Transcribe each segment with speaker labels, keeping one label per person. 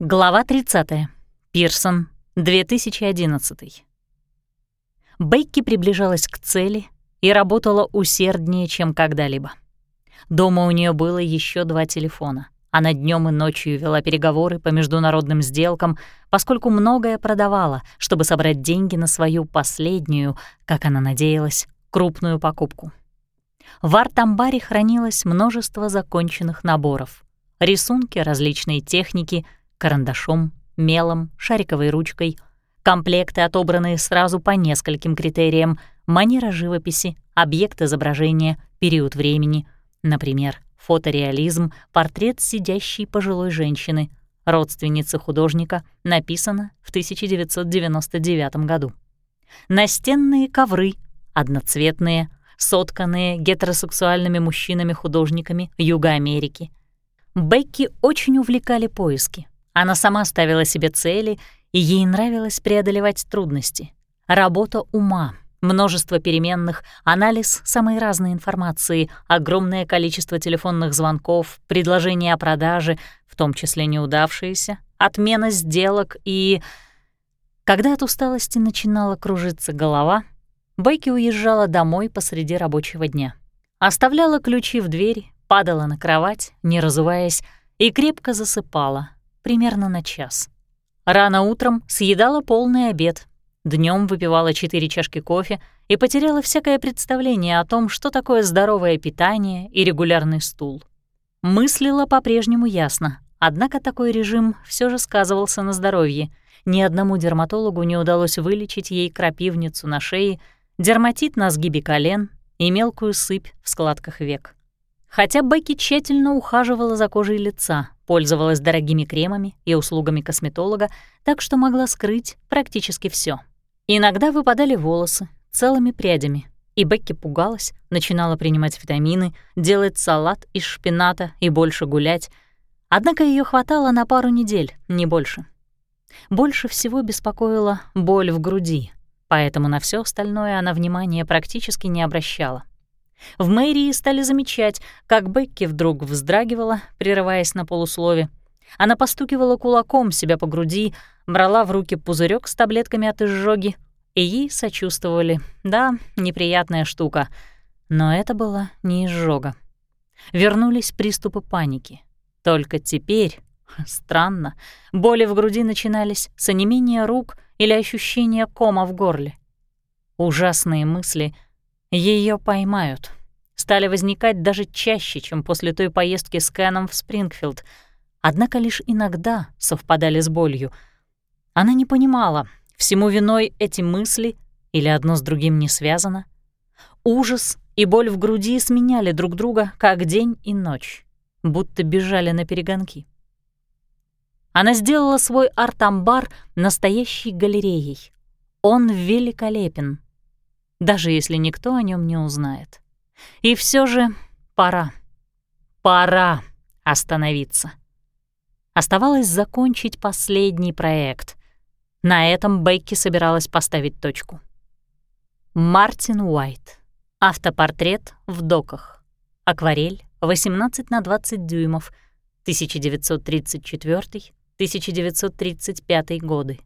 Speaker 1: Глава 30. Пирсон, 2011. Бейки приближалась к цели и работала усерднее, чем когда-либо. Дома у нее было еще два телефона. Она днем и ночью вела переговоры по международным сделкам, поскольку многое продавала, чтобы собрать деньги на свою последнюю, как она надеялась, крупную покупку. В арт-амбаре хранилось множество законченных наборов. Рисунки различной техники — карандашом, мелом, шариковой ручкой, комплекты, отобранные сразу по нескольким критериям, манера живописи, объект изображения, период времени, например, фотореализм, портрет сидящей пожилой женщины, родственницы художника, написано в 1999 году. Настенные ковры, одноцветные, сотканные гетеросексуальными мужчинами-художниками Юга Америки. Бекки очень увлекали поиски. Она сама ставила себе цели, и ей нравилось преодолевать трудности. Работа ума, множество переменных, анализ самой разной информации, огромное количество телефонных звонков, предложения о продаже, в том числе неудавшиеся, отмена сделок и... Когда от усталости начинала кружиться голова, Бейки уезжала домой посреди рабочего дня. Оставляла ключи в двери, падала на кровать, не разуваясь, и крепко засыпала, примерно на час. Рано утром съедала полный обед, днем выпивала четыре чашки кофе и потеряла всякое представление о том, что такое здоровое питание и регулярный стул. Мыслила по-прежнему ясно, однако такой режим все же сказывался на здоровье. Ни одному дерматологу не удалось вылечить ей крапивницу на шее, дерматит на сгибе колен и мелкую сыпь в складках век. Хотя Бекки тщательно ухаживала за кожей лица, пользовалась дорогими кремами и услугами косметолога, так что могла скрыть практически все. Иногда выпадали волосы целыми прядями, и Бекки пугалась, начинала принимать витамины, делать салат из шпината и больше гулять. Однако ее хватало на пару недель, не больше. Больше всего беспокоила боль в груди, поэтому на все остальное она внимания практически не обращала. В мэрии стали замечать, как Бекки вдруг вздрагивала, прерываясь на полуслове. Она постукивала кулаком себя по груди, брала в руки пузырек с таблетками от изжоги, и ей сочувствовали. Да, неприятная штука. Но это была не изжога. Вернулись приступы паники. Только теперь, странно, боли в груди начинались с онемения рук или ощущения кома в горле. Ужасные мысли — ее поймают. Стали возникать даже чаще, чем после той поездки с Кэном в Спрингфилд, однако лишь иногда совпадали с болью. Она не понимала, всему виной эти мысли или одно с другим не связано. Ужас и боль в груди сменяли друг друга, как день и ночь, будто бежали на перегонки. Она сделала свой арт-амбар настоящей галереей. Он великолепен, даже если никто о нем не узнает. И все же пора. Пора остановиться. Оставалось закончить последний проект. На этом Бекки собиралась поставить точку. Мартин Уайт. Автопортрет в доках. Акварель 18 на 20 дюймов. 1934-1935 годы.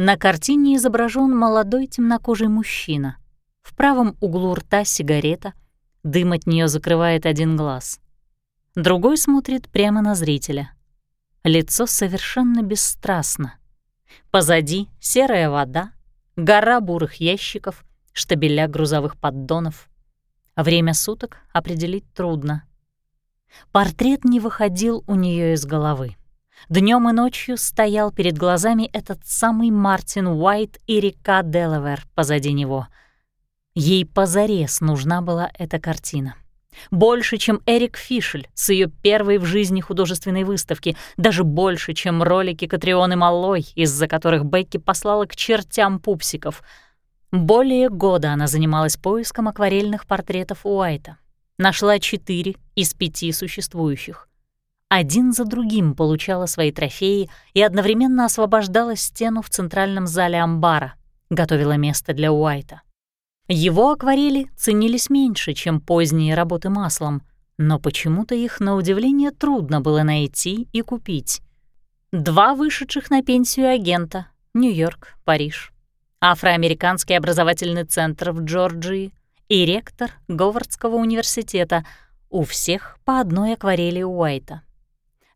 Speaker 1: На картине изображен молодой темнокожий мужчина. В правом углу рта сигарета, дым от нее закрывает один глаз. Другой смотрит прямо на зрителя. Лицо совершенно бесстрастно. Позади серая вода, гора бурых ящиков, штабеля грузовых поддонов. Время суток определить трудно. Портрет не выходил у нее из головы. Днем и ночью стоял перед глазами этот самый Мартин Уайт и река Делавер позади него. Ей позарез нужна была эта картина. Больше, чем Эрик Фишель с ее первой в жизни художественной выставки, даже больше, чем ролики Катрионы Маллой, из-за которых Бекки послала к чертям пупсиков. Более года она занималась поиском акварельных портретов Уайта. Нашла четыре из пяти существующих один за другим получала свои трофеи и одновременно освобождала стену в центральном зале амбара, готовила место для Уайта. Его акварели ценились меньше, чем поздние работы маслом, но почему-то их, на удивление, трудно было найти и купить. два вышедших на пенсию агента — Нью-Йорк, Париж, Афроамериканский образовательный центр в Джорджии и ректор Говардского университета, у всех по одной акварели Уайта.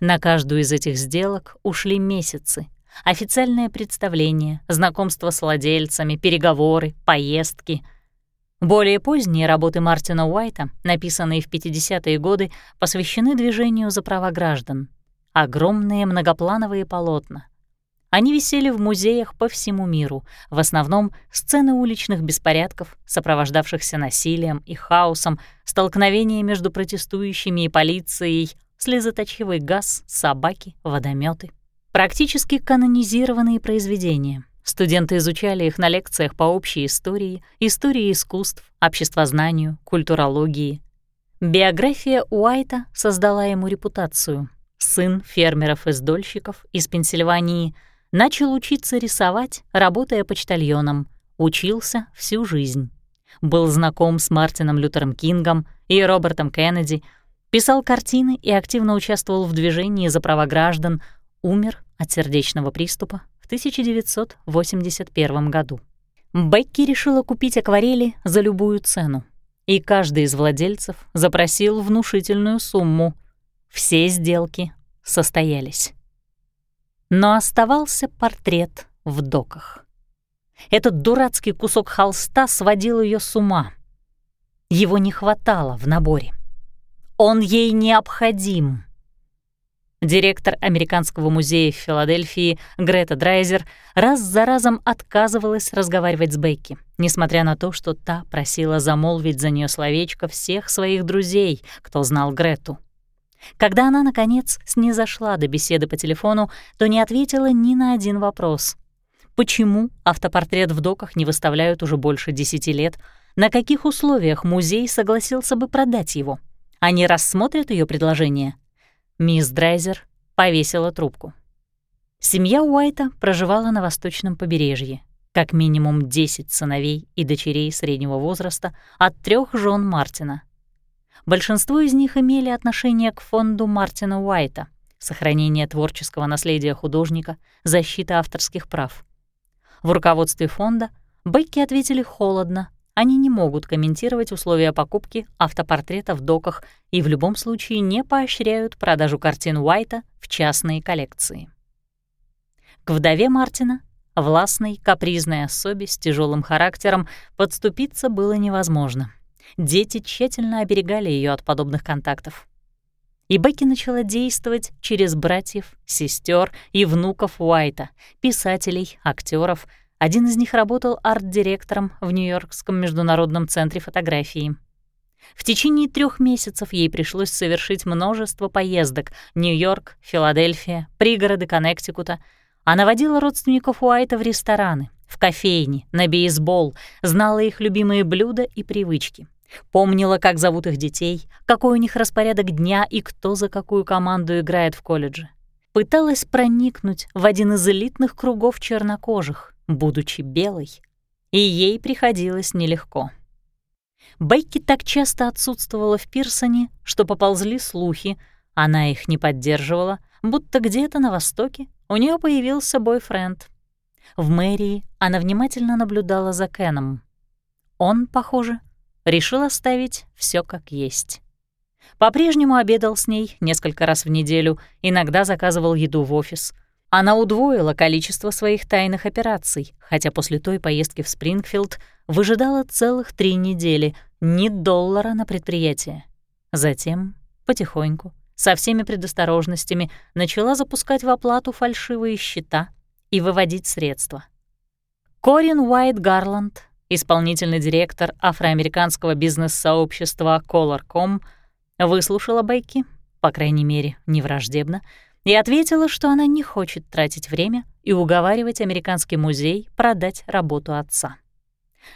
Speaker 1: На каждую из этих сделок ушли месяцы. Официальное представление, знакомство с владельцами, переговоры, поездки. Более поздние работы Мартина Уайта, написанные в 50-е годы, посвящены движению за права граждан. Огромные многоплановые полотна. Они висели в музеях по всему миру, в основном сцены уличных беспорядков, сопровождавшихся насилием и хаосом, столкновения между протестующими и полицией, слезоточивый газ, собаки, водометы. Практически канонизированные произведения. Студенты изучали их на лекциях по общей истории, истории искусств, обществознанию, культурологии. Биография Уайта создала ему репутацию. Сын фермеров-издольщиков из Пенсильвании начал учиться рисовать, работая почтальоном, учился всю жизнь. Был знаком с Мартином Лютером Кингом и Робертом Кеннеди — Писал картины и активно участвовал в движении за права граждан, умер от сердечного приступа в 1981 году. Бекки решила купить акварели за любую цену, и каждый из владельцев запросил внушительную сумму. Все сделки состоялись. Но оставался портрет в доках. Этот дурацкий кусок холста сводил ее с ума. Его не хватало в наборе. Он ей необходим. Директор Американского музея в Филадельфии Грета Драйзер раз за разом отказывалась разговаривать с Бекки, несмотря на то, что та просила замолвить за нее словечко всех своих друзей, кто знал Грету. Когда она, наконец, снизошла до беседы по телефону, то не ответила ни на один вопрос. Почему автопортрет в доках не выставляют уже больше десяти лет? На каких условиях музей согласился бы продать его? — они рассмотрят ее предложение. Мисс Драйзер повесила трубку. Семья Уайта проживала на восточном побережье. Как минимум 10 сыновей и дочерей среднего возраста от трех жен Мартина. Большинство из них имели отношение к фонду Мартина Уайта, сохранение творческого наследия художника, защита авторских прав. В руководстве фонда Бекки ответили холодно они не могут комментировать условия покупки автопортрета в доках и в любом случае не поощряют продажу картин Уайта в частные коллекции. К вдове Мартина, властной, капризной особе с тяжелым характером, подступиться было невозможно. Дети тщательно оберегали ее от подобных контактов. И Бекки начала действовать через братьев, сестер и внуков Уайта, писателей, актеров, один из них работал арт-директором в Нью-Йоркском международном центре фотографии. В течение трех месяцев ей пришлось совершить множество поездок — Нью-Йорк, Филадельфия, пригороды Коннектикута. Она водила родственников Уайта в рестораны, в кофейни, на бейсбол, знала их любимые блюда и привычки. Помнила, как зовут их детей, какой у них распорядок дня и кто за какую команду играет в колледже. Пыталась проникнуть в один из элитных кругов чернокожих, будучи белой, и ей приходилось нелегко. Бейки так часто отсутствовала в Пирсоне, что поползли слухи, она их не поддерживала, будто где-то на востоке у нее появился бойфренд. В мэрии она внимательно наблюдала за Кеном. Он, похоже, решил оставить все как есть. По-прежнему обедал с ней несколько раз в неделю, иногда заказывал еду в офис, она удвоила количество своих тайных операций, хотя после той поездки в Спрингфилд выжидала целых три недели, ни доллара на предприятие. Затем, потихоньку, со всеми предосторожностями, начала запускать в оплату фальшивые счета и выводить средства. Корин Уайт Гарланд, исполнительный директор афроамериканского бизнес-сообщества Color.com, выслушала Бейки, по крайней мере, не враждебно, и ответила, что она не хочет тратить время и уговаривать американский музей продать работу отца.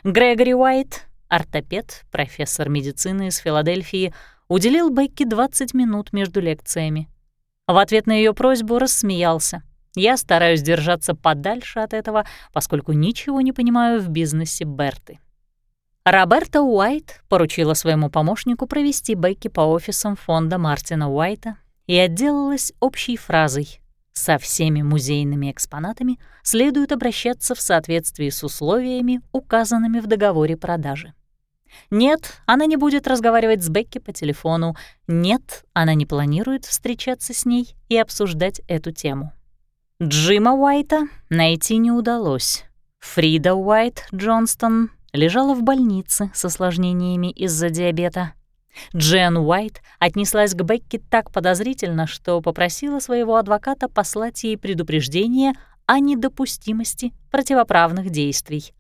Speaker 1: Грегори Уайт, ортопед, профессор медицины из Филадельфии, уделил Бекки 20 минут между лекциями. В ответ на ее просьбу рассмеялся. «Я стараюсь держаться подальше от этого, поскольку ничего не понимаю в бизнесе Берты». Роберта Уайт поручила своему помощнику провести Бекки по офисам фонда Мартина Уайта и отделалась общей фразой Со всеми музейными экспонатами следует обращаться в соответствии с условиями, указанными в договоре продажи. Нет, она не будет разговаривать с Бекки по телефону. Нет, она не планирует встречаться с ней и обсуждать эту тему. Джима Уайта найти не удалось. Фрида Уайт Джонстон лежала в больнице с осложнениями из-за диабета. Джен Уайт отнеслась к Бекки так подозрительно, что попросила своего адвоката послать ей предупреждение о недопустимости противоправных действий.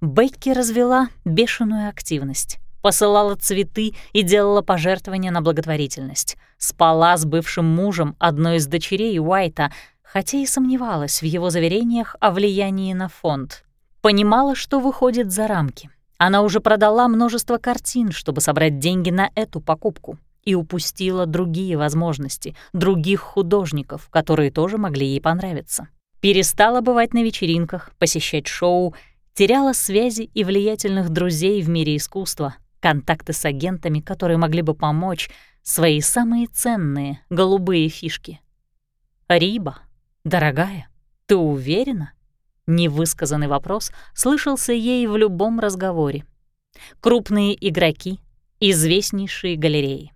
Speaker 1: Бекки развела бешеную активность, посылала цветы и делала пожертвования на благотворительность. Спала с бывшим мужем одной из дочерей Уайта, хотя и сомневалась в его заверениях о влиянии на фонд. Понимала, что выходит за рамки. Она уже продала множество картин, чтобы собрать деньги на эту покупку, и упустила другие возможности, других художников, которые тоже могли ей понравиться. Перестала бывать на вечеринках, посещать шоу, теряла связи и влиятельных друзей в мире искусства, контакты с агентами, которые могли бы помочь, свои самые ценные голубые фишки. «Риба, дорогая, ты уверена?» Невысказанный вопрос слышался ей в любом разговоре. Крупные игроки, известнейшие галереи.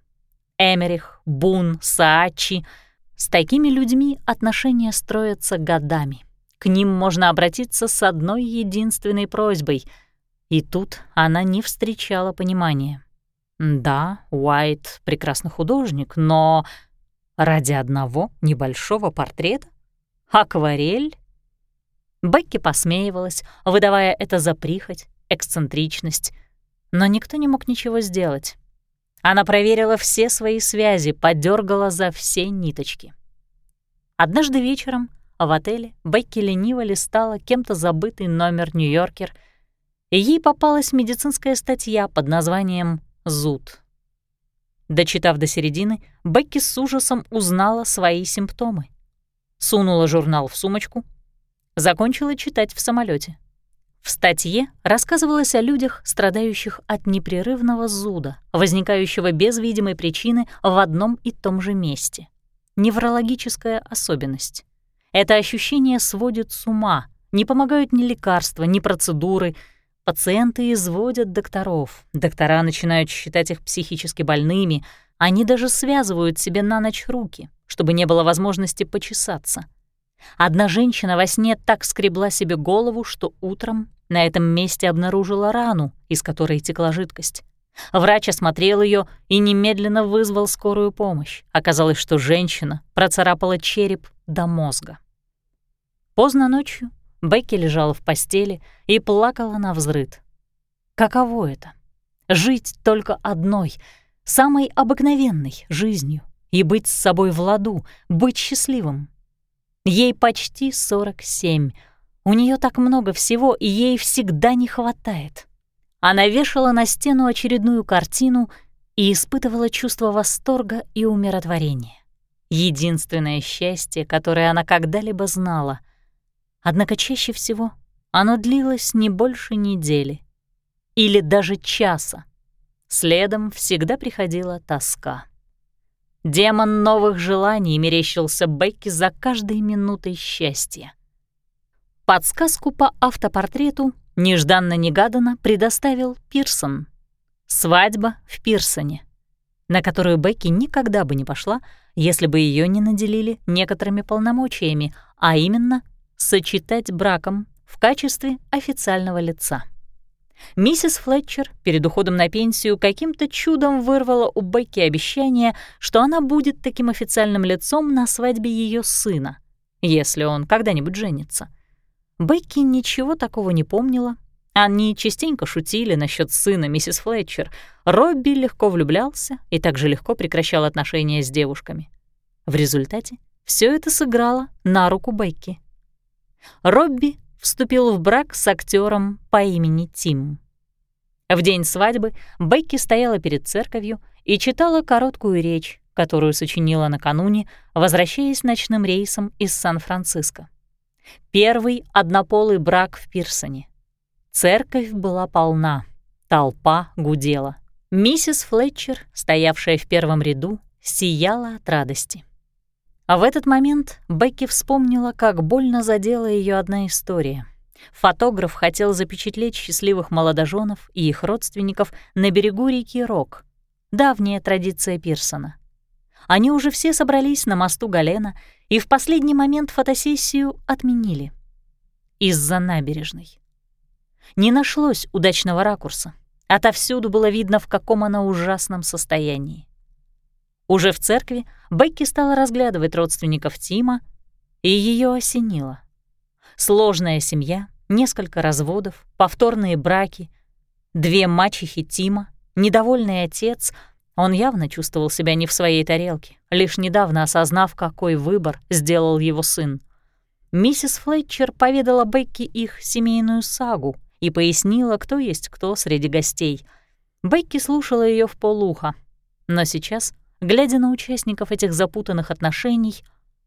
Speaker 1: Эмерих, Бун, Саачи — с такими людьми отношения строятся годами. К ним можно обратиться с одной единственной просьбой. И тут она не встречала понимания. Да, Уайт — прекрасный художник, но ради одного небольшого портрета? Акварель? Бекки посмеивалась, выдавая это за прихоть, эксцентричность, но никто не мог ничего сделать. Она проверила все свои связи, подергала за все ниточки. Однажды вечером в отеле Бекки лениво листала кем-то забытый номер «Нью-Йоркер», и ей попалась медицинская статья под названием «Зуд». Дочитав до середины, Бекки с ужасом узнала свои симптомы. Сунула журнал в сумочку, закончила читать в самолете. В статье рассказывалось о людях, страдающих от непрерывного зуда, возникающего без видимой причины в одном и том же месте. Неврологическая особенность. Это ощущение сводит с ума, не помогают ни лекарства, ни процедуры. Пациенты изводят докторов, доктора начинают считать их психически больными, они даже связывают себе на ночь руки, чтобы не было возможности почесаться — Одна женщина во сне так скребла себе голову, что утром на этом месте обнаружила рану, из которой текла жидкость. Врач осмотрел ее и немедленно вызвал скорую помощь. Оказалось, что женщина процарапала череп до мозга. Поздно ночью Бекки лежала в постели и плакала на взрыд. Каково это? Жить только одной, самой обыкновенной жизнью и быть с собой в ладу, быть счастливым, Ей почти 47. У нее так много всего, и ей всегда не хватает. Она вешала на стену очередную картину и испытывала чувство восторга и умиротворения. Единственное счастье, которое она когда-либо знала. Однако чаще всего оно длилось не больше недели или даже часа. Следом всегда приходила тоска. Демон новых желаний мерещился Бекки за каждой минутой счастья. Подсказку по автопортрету нежданно-негаданно предоставил Пирсон. Свадьба в Пирсоне, на которую Бекки никогда бы не пошла, если бы ее не наделили некоторыми полномочиями, а именно сочетать браком в качестве официального лица. Миссис Флетчер перед уходом на пенсию каким-то чудом вырвала у Бекки обещание, что она будет таким официальным лицом на свадьбе ее сына, если он когда-нибудь женится. Бекки ничего такого не помнила. Они частенько шутили насчет сына миссис Флетчер. Робби легко влюблялся и также легко прекращал отношения с девушками. В результате все это сыграло на руку Бекки. Робби вступил в брак с актером по имени Тим. В день свадьбы Бекки стояла перед церковью и читала короткую речь, которую сочинила накануне, возвращаясь ночным рейсом из Сан-Франциско. Первый однополый брак в Пирсоне. Церковь была полна, толпа гудела. Миссис Флетчер, стоявшая в первом ряду, сияла от радости. А в этот момент Бекки вспомнила, как больно задела ее одна история. Фотограф хотел запечатлеть счастливых молодоженов и их родственников на берегу реки Рок. Давняя традиция Пирсона. Они уже все собрались на мосту Галена и в последний момент фотосессию отменили. Из-за набережной. Не нашлось удачного ракурса. Отовсюду было видно, в каком она ужасном состоянии. Уже в церкви Бекки стала разглядывать родственников Тима, и ее осенило. Сложная семья, несколько разводов, повторные браки, две мачехи Тима, недовольный отец — он явно чувствовал себя не в своей тарелке, лишь недавно осознав, какой выбор сделал его сын. Миссис Флетчер поведала Бекки их семейную сагу и пояснила, кто есть кто среди гостей. Бекки слушала ее в полуха, но сейчас, глядя на участников этих запутанных отношений,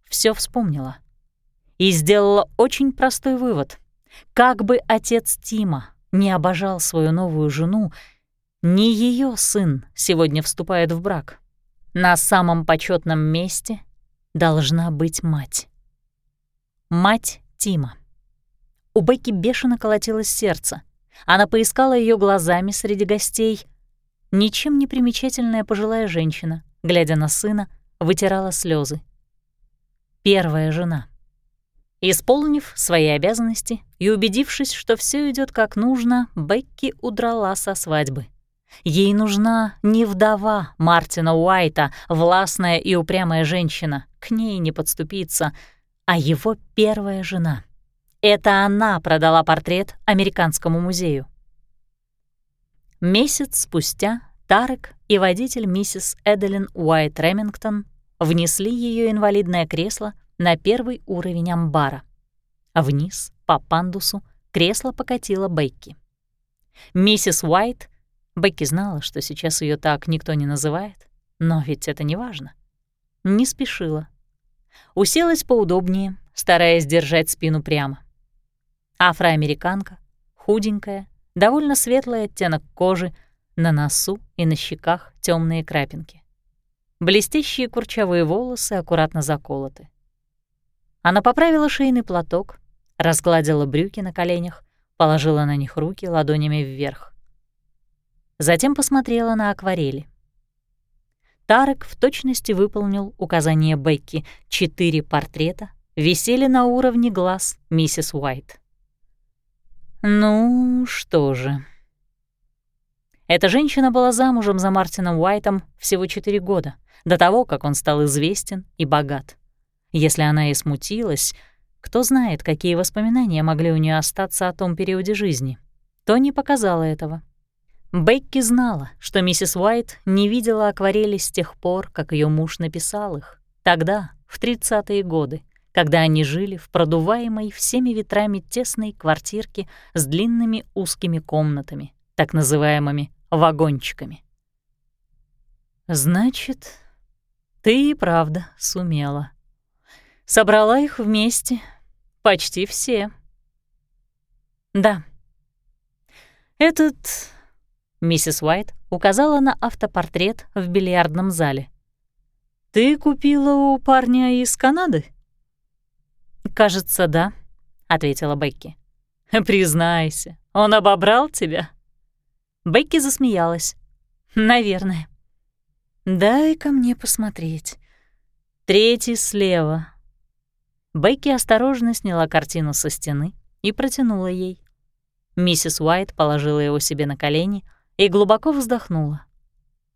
Speaker 1: все вспомнила. И сделала очень простой вывод. Как бы отец Тима не обожал свою новую жену, не ее сын сегодня вступает в брак. На самом почетном месте должна быть мать. Мать Тима. У Бекки бешено колотилось сердце. Она поискала ее глазами среди гостей. Ничем не примечательная пожилая женщина, глядя на сына, вытирала слезы. Первая жена. Исполнив свои обязанности и убедившись, что все идет как нужно, Бекки удрала со свадьбы. Ей нужна не вдова Мартина Уайта, властная и упрямая женщина, к ней не подступиться, а его первая жена. Это она продала портрет Американскому музею. Месяц спустя Тарек и водитель миссис Эделин Уайт Ремингтон внесли ее инвалидное кресло на первый уровень амбара. Вниз, по пандусу, кресло покатила Бекки. Миссис Уайт Бекки знала, что сейчас ее так никто не называет, но ведь это не важно. Не спешила. Уселась поудобнее, стараясь держать спину прямо. Афроамериканка, худенькая, довольно светлый оттенок кожи, на носу и на щеках темные крапинки. Блестящие курчавые волосы аккуратно заколоты. Она поправила шейный платок, разгладила брюки на коленях, положила на них руки ладонями вверх. Затем посмотрела на акварели. Тарек в точности выполнил указание Бекки. Четыре портрета висели на уровне глаз миссис Уайт. Ну, что же. Эта женщина была замужем за Мартином Уайтом всего четыре года, до того, как он стал известен и богат. Если она и смутилась, кто знает, какие воспоминания могли у нее остаться о том периоде жизни, то не показала этого. Бекки знала, что миссис Уайт не видела акварели с тех пор, как ее муж написал их. Тогда, в 30-е годы, когда они жили в продуваемой всеми ветрами тесной квартирке с длинными узкими комнатами, так называемыми вагончиками. «Значит, ты и правда сумела. Собрала их вместе, почти все». «Да. Этот Миссис Уайт указала на автопортрет в бильярдном зале. «Ты купила у парня из Канады?» «Кажется, да», — ответила Бекки. «Признайся, он обобрал тебя?» Бекки засмеялась. «Наверное». «Дай-ка мне посмотреть. Третий слева». Бекки осторожно сняла картину со стены и протянула ей. Миссис Уайт положила его себе на колени, и глубоко вздохнула.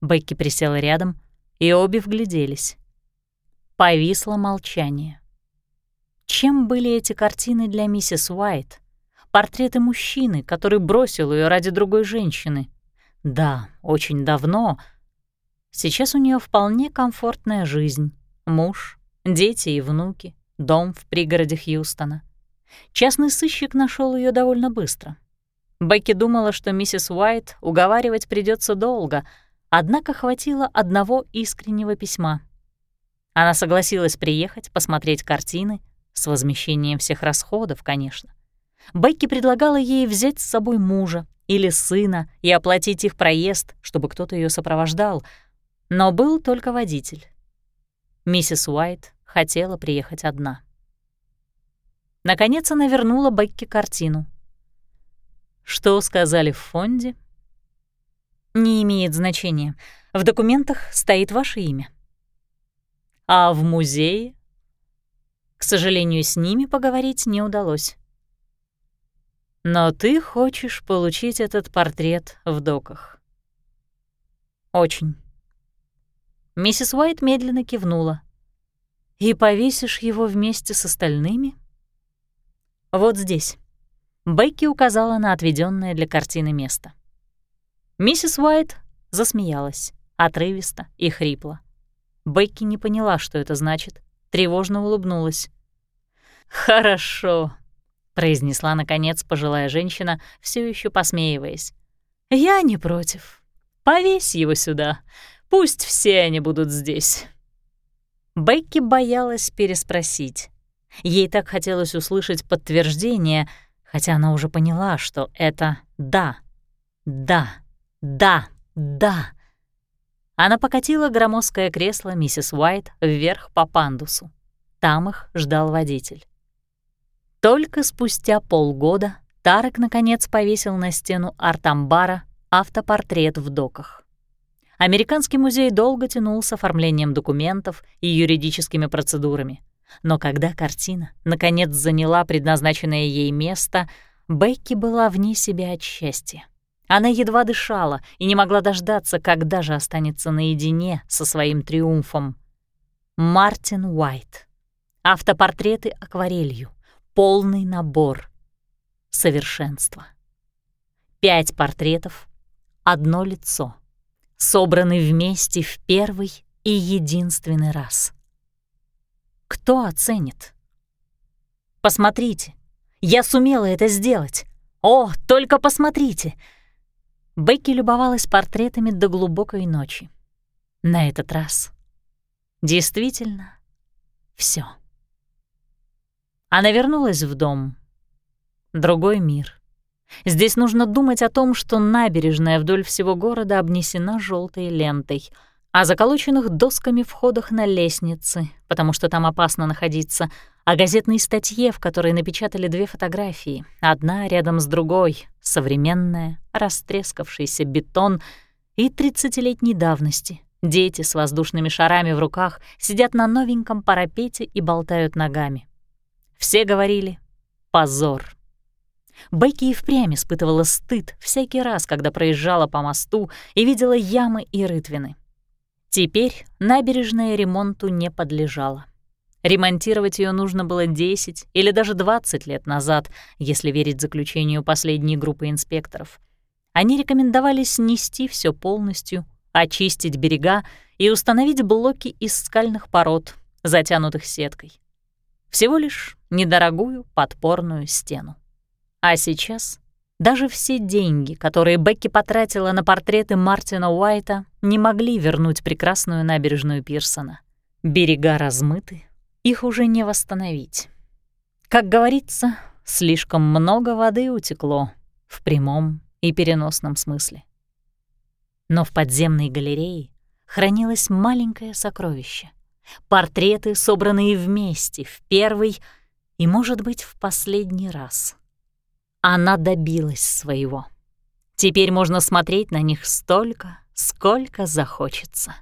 Speaker 1: Бекки присела рядом, и обе вгляделись. Повисло молчание. Чем были эти картины для миссис Уайт? Портреты мужчины, который бросил ее ради другой женщины. Да, очень давно. Сейчас у нее вполне комфортная жизнь. Муж, дети и внуки, дом в пригороде Хьюстона. Частный сыщик нашел ее довольно быстро — Бекки думала, что миссис Уайт уговаривать придется долго, однако хватило одного искреннего письма. Она согласилась приехать, посмотреть картины, с возмещением всех расходов, конечно. Бекки предлагала ей взять с собой мужа или сына и оплатить их проезд, чтобы кто-то ее сопровождал, но был только водитель. Миссис Уайт хотела приехать одна. Наконец она вернула Бекки картину. «Что сказали в фонде?» «Не имеет значения. В документах стоит ваше имя». «А в музее?» К сожалению, с ними поговорить не удалось. «Но ты хочешь получить этот портрет в доках?» «Очень». Миссис Уайт медленно кивнула. «И повесишь его вместе с остальными?» «Вот здесь». Бекки указала на отведенное для картины место. Миссис Уайт засмеялась, отрывисто и хрипло. Бекки не поняла, что это значит, тревожно улыбнулась. «Хорошо», — произнесла, наконец, пожилая женщина, все еще посмеиваясь. «Я не против. Повесь его сюда. Пусть все они будут здесь». Бекки боялась переспросить. Ей так хотелось услышать подтверждение, хотя она уже поняла, что это «да, да, да, да». Она покатила громоздкое кресло миссис Уайт вверх по пандусу. Там их ждал водитель. Только спустя полгода Тарек наконец повесил на стену арт-амбара автопортрет в доках. Американский музей долго тянул с оформлением документов и юридическими процедурами. Но когда картина наконец заняла предназначенное ей место, Бекки была вне себя от счастья. Она едва дышала и не могла дождаться, когда же останется наедине со своим триумфом. Мартин Уайт. Автопортреты акварелью. Полный набор. Совершенство. Пять портретов, одно лицо — собраны вместе в первый и единственный раз. Кто оценит? Посмотрите, я сумела это сделать. О, только посмотрите! Бекки любовалась портретами до глубокой ночи. На этот раз действительно все. Она вернулась в дом. Другой мир. Здесь нужно думать о том, что набережная вдоль всего города обнесена желтой лентой, о заколоченных досками входах на лестницы, потому что там опасно находиться, о газетной статье, в которой напечатали две фотографии, одна рядом с другой, современная, растрескавшийся бетон и тридцатилетней давности. Дети с воздушными шарами в руках сидят на новеньком парапете и болтают ногами. Все говорили «позор». Бекки и впрямь испытывала стыд всякий раз, когда проезжала по мосту и видела ямы и рытвины. Теперь набережная ремонту не подлежала. Ремонтировать ее нужно было 10 или даже 20 лет назад, если верить заключению последней группы инспекторов. Они рекомендовали снести все полностью, очистить берега и установить блоки из скальных пород, затянутых сеткой. Всего лишь недорогую подпорную стену. А сейчас даже все деньги, которые Бекки потратила на портреты Мартина Уайта, не могли вернуть прекрасную набережную Пирсона. Берега размыты, их уже не восстановить. Как говорится, слишком много воды утекло в прямом и переносном смысле. Но в подземной галерее хранилось маленькое сокровище. Портреты, собранные вместе в первый и, может быть, в последний раз — она добилась своего. Теперь можно смотреть на них столько, сколько захочется.